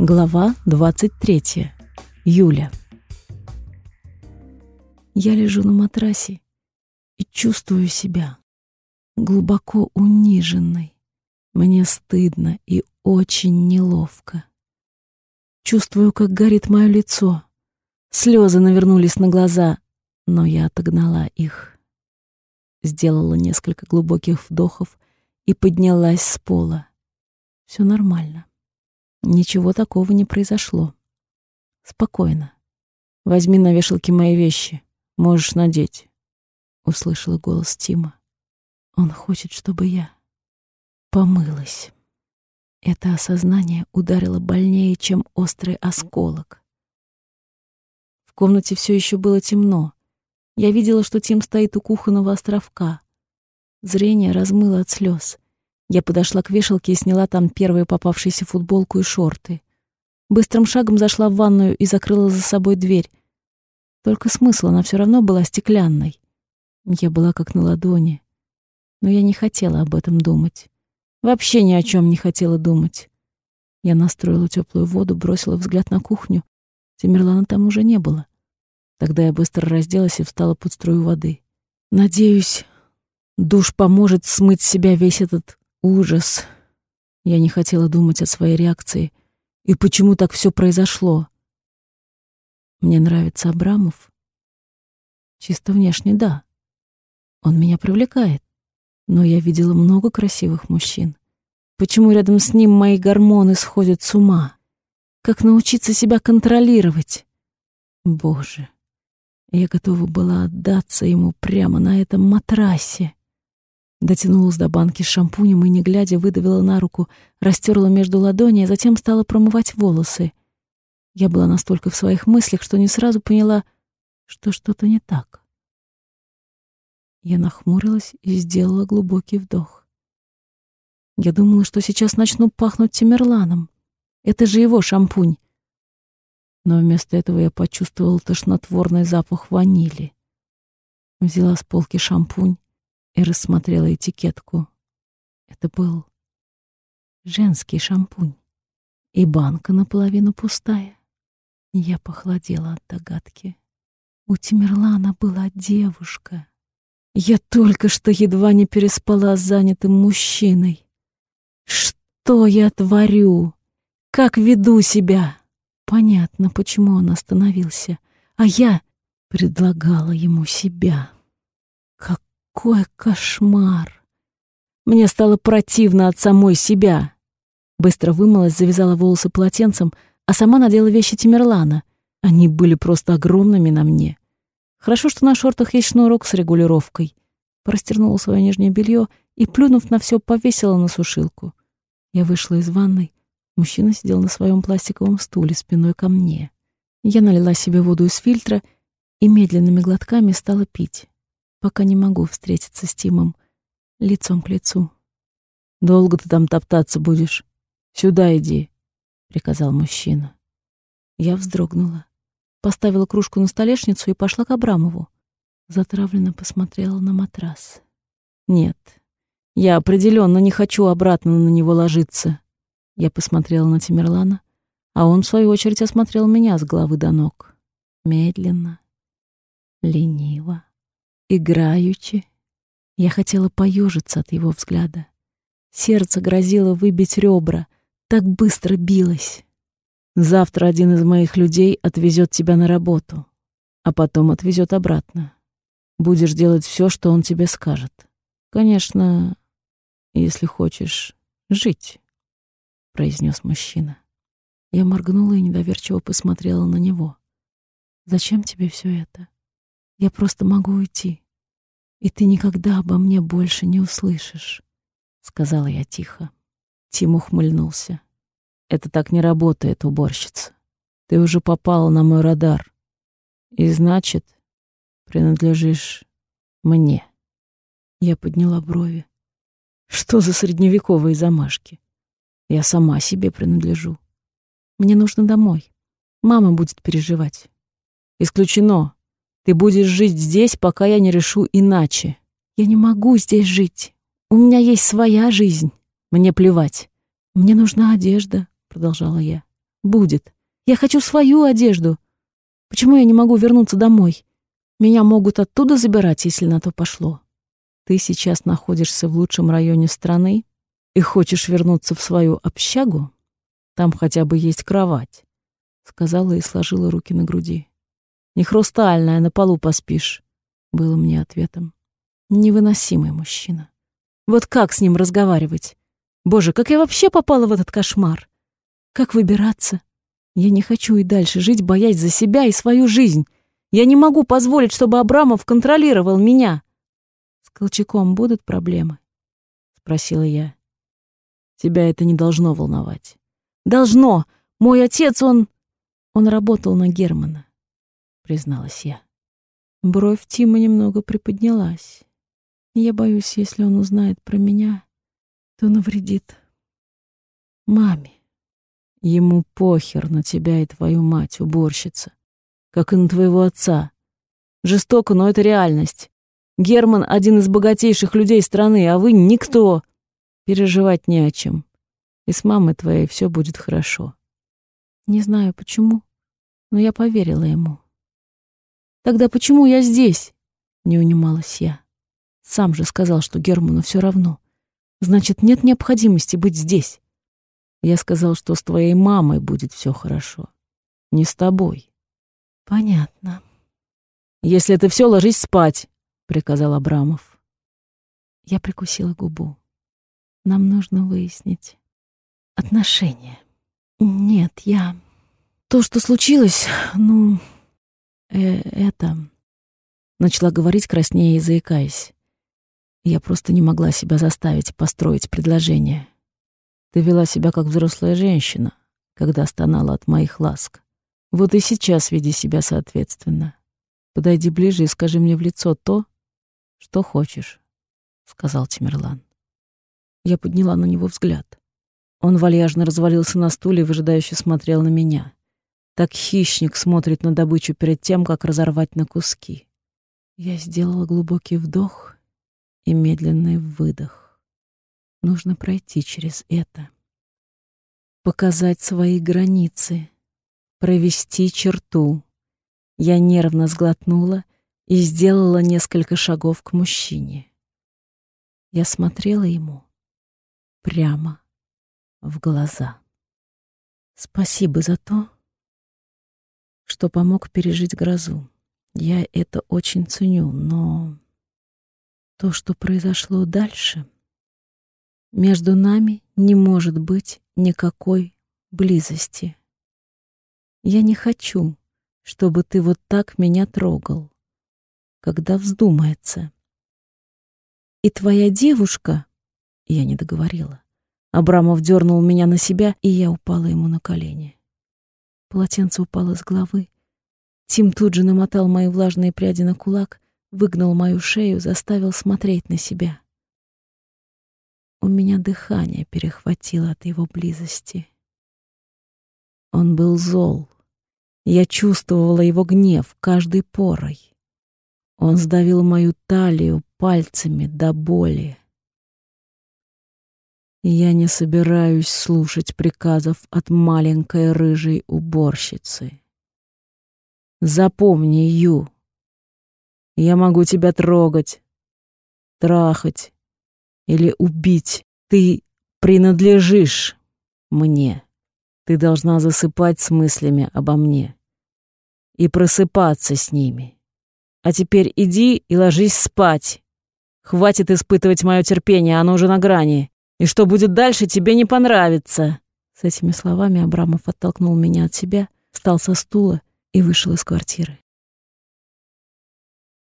Глава 23. Юля. Я лежу на матрасе и чувствую себя глубоко униженной. Мне стыдно и очень неловко. Чувствую, как горит мое лицо. Слезы навернулись на глаза, но я отогнала их. Сделала несколько глубоких вдохов и поднялась с пола. Все нормально. Ничего такого не произошло. Спокойно. Возьми на вешалке мои вещи. Можешь надеть. Услышала голос Тима. Он хочет, чтобы я помылась. Это осознание ударило больнее, чем острый осколок. В комнате все еще было темно. Я видела, что Тим стоит у кухонного островка. Зрение размыло от слез. Я подошла к вешалке и сняла там первую попавшуюся футболку и шорты. Быстрым шагом зашла в ванную и закрыла за собой дверь. Только смысл она все равно была стеклянной. Я была как на ладони. Но я не хотела об этом думать. Вообще ни о чем не хотела думать. Я настроила теплую воду, бросила взгляд на кухню. Тимерлана там уже не было. Тогда я быстро разделась и встала под струю воды. Надеюсь, душ поможет смыть с себя весь этот Ужас. Я не хотела думать о своей реакции. И почему так все произошло? Мне нравится Абрамов. Чисто внешне, да. Он меня привлекает. Но я видела много красивых мужчин. Почему рядом с ним мои гормоны сходят с ума? Как научиться себя контролировать? Боже, я готова была отдаться ему прямо на этом матрасе. Дотянулась до банки с шампунем и, не глядя, выдавила на руку, растерла между ладони, а затем стала промывать волосы. Я была настолько в своих мыслях, что не сразу поняла, что что-то не так. Я нахмурилась и сделала глубокий вдох. Я думала, что сейчас начну пахнуть Тимерланом. Это же его шампунь. Но вместо этого я почувствовала тошнотворный запах ванили. Взяла с полки шампунь, и рассмотрела этикетку. Это был женский шампунь, и банка наполовину пустая. Я похолодела от догадки. У Тимерлана была девушка. Я только что едва не переспала с занятым мужчиной. Что я творю? Как веду себя? Понятно, почему он остановился. А я предлагала ему себя. Какой кошмар! Мне стало противно от самой себя. Быстро вымылась, завязала волосы полотенцем, а сама надела вещи Тимерлана. Они были просто огромными на мне. Хорошо, что на шортах есть шнурок с регулировкой. Простернула свое нижнее белье и, плюнув на все, повесила на сушилку. Я вышла из ванной. Мужчина сидел на своем пластиковом стуле спиной ко мне. Я налила себе воду из фильтра и медленными глотками стала пить пока не могу встретиться с Тимом лицом к лицу. «Долго ты там топтаться будешь? Сюда иди», — приказал мужчина. Я вздрогнула, поставила кружку на столешницу и пошла к Абрамову. Затравленно посмотрела на матрас. «Нет, я определенно не хочу обратно на него ложиться». Я посмотрела на Тимерлана, а он, в свою очередь, осмотрел меня с головы до ног. Медленно, лениво играючи. Я хотела поежиться от его взгляда. Сердце грозило выбить ребра, так быстро билось. Завтра один из моих людей отвезет тебя на работу, а потом отвезет обратно. Будешь делать все, что он тебе скажет. Конечно, если хочешь жить, произнес мужчина. Я моргнула и недоверчиво посмотрела на него. Зачем тебе все это? Я просто могу уйти, и ты никогда обо мне больше не услышишь, — сказала я тихо. Тим ухмыльнулся. Это так не работает, уборщица. Ты уже попала на мой радар. И значит, принадлежишь мне. Я подняла брови. Что за средневековые замашки? Я сама себе принадлежу. Мне нужно домой. Мама будет переживать. Исключено. Ты будешь жить здесь, пока я не решу иначе. Я не могу здесь жить. У меня есть своя жизнь. Мне плевать. Мне нужна одежда, продолжала я. Будет. Я хочу свою одежду. Почему я не могу вернуться домой? Меня могут оттуда забирать, если на то пошло. Ты сейчас находишься в лучшем районе страны и хочешь вернуться в свою общагу? Там хотя бы есть кровать, — сказала и сложила руки на груди. Не хрустальная, на полу поспишь, — было мне ответом. Невыносимый мужчина. Вот как с ним разговаривать? Боже, как я вообще попала в этот кошмар? Как выбираться? Я не хочу и дальше жить, боясь за себя и свою жизнь. Я не могу позволить, чтобы Абрамов контролировал меня. С Колчаком будут проблемы? Спросила я. Тебя это не должно волновать. Должно. Мой отец, он... Он работал на Германа, призналась я. Бровь Тима немного приподнялась. Я боюсь, если он узнает про меня, то навредит маме. Ему похер на тебя и твою мать, уборщица как и на твоего отца. Жестоко, но это реальность. Герман — один из богатейших людей страны, а вы — никто. Переживать не о чем. И с мамой твоей все будет хорошо. Не знаю почему, но я поверила ему. Тогда почему я здесь? Не унималась я. Сам же сказал, что Герману все равно. Значит, нет необходимости быть здесь. Я сказал, что с твоей мамой будет все хорошо. Не с тобой. Понятно. Если это все, ложись спать, приказал Абрамов. Я прикусила губу. Нам нужно выяснить отношения. Нет, я... То, что случилось, ну... Э это... Начала говорить, краснея и заикаясь. Я просто не могла себя заставить построить предложение. Ты вела себя как взрослая женщина, когда стонала от моих ласк. Вот и сейчас веди себя соответственно. Подойди ближе и скажи мне в лицо то, что хочешь, — сказал Тимерлан. Я подняла на него взгляд. Он вальяжно развалился на стуле и выжидающе смотрел на меня. Так хищник смотрит на добычу перед тем, как разорвать на куски. Я сделала глубокий вдох и медленный выдох. Нужно пройти через это. Показать свои границы — провести черту. Я нервно сглотнула и сделала несколько шагов к мужчине. Я смотрела ему прямо в глаза. Спасибо за то, что помог пережить грозу. Я это очень ценю, но то, что произошло дальше, между нами не может быть никакой близости. Я не хочу, чтобы ты вот так меня трогал, когда вздумается. И твоя девушка... Я не договорила. Абрамов дернул меня на себя, и я упала ему на колени. Полотенце упало с головы. Тим тут же намотал мои влажные пряди на кулак, выгнал мою шею, заставил смотреть на себя. У меня дыхание перехватило от его близости. Он был зол. Я чувствовала его гнев каждой порой. Он сдавил мою талию пальцами до боли. Я не собираюсь слушать приказов от маленькой рыжей уборщицы. Запомни, Ю, я могу тебя трогать, трахать или убить. Ты принадлежишь мне. Ты должна засыпать с мыслями обо мне и просыпаться с ними. А теперь иди и ложись спать. Хватит испытывать мое терпение, оно уже на грани. И что будет дальше, тебе не понравится. С этими словами Абрамов оттолкнул меня от себя, встал со стула и вышел из квартиры.